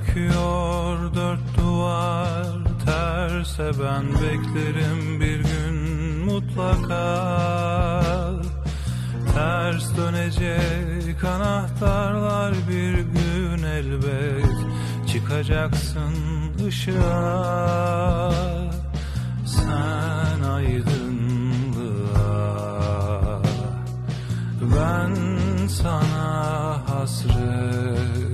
bakıyor dört duvar terse ben beklerim bir gün mutlaka. Ters dönecek anahtarlar bir gün elbet çıkacaksın ışığa. Sen aydınlığa. Ben sana hasret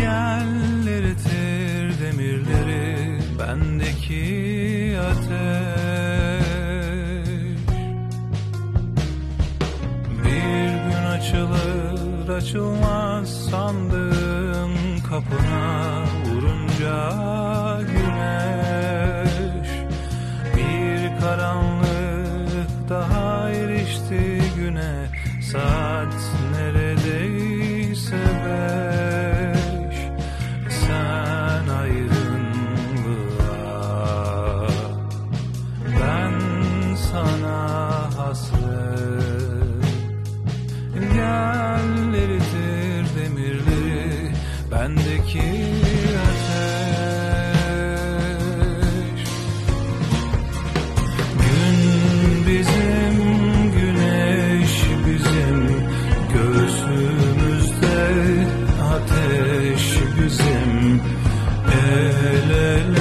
Gel eritir demirleri bendeki ateş. Bir gün açılır açılmaz sandığın kapına vurunca güneş. Bir karanlık daha erişti güne saat neredeyse beş sana hasret. Gel eritir demirleri bendeki ateş. Gün bizim, güneş bizim Göğsümüzde ateş bizim. El ele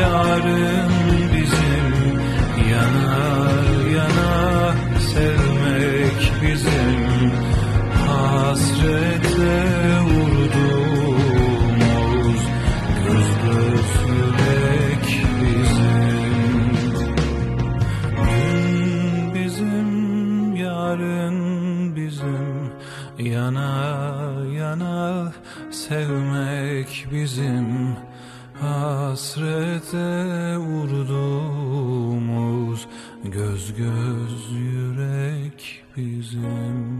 yarın bizim Yana yana sevmek bizim Hasrete vurduğumuz Göz göz yürek bizim. Dün bizim, yarın bizim Yana yana sevmek bizim Hasrete vurduğumuz Göz göz yürek bizim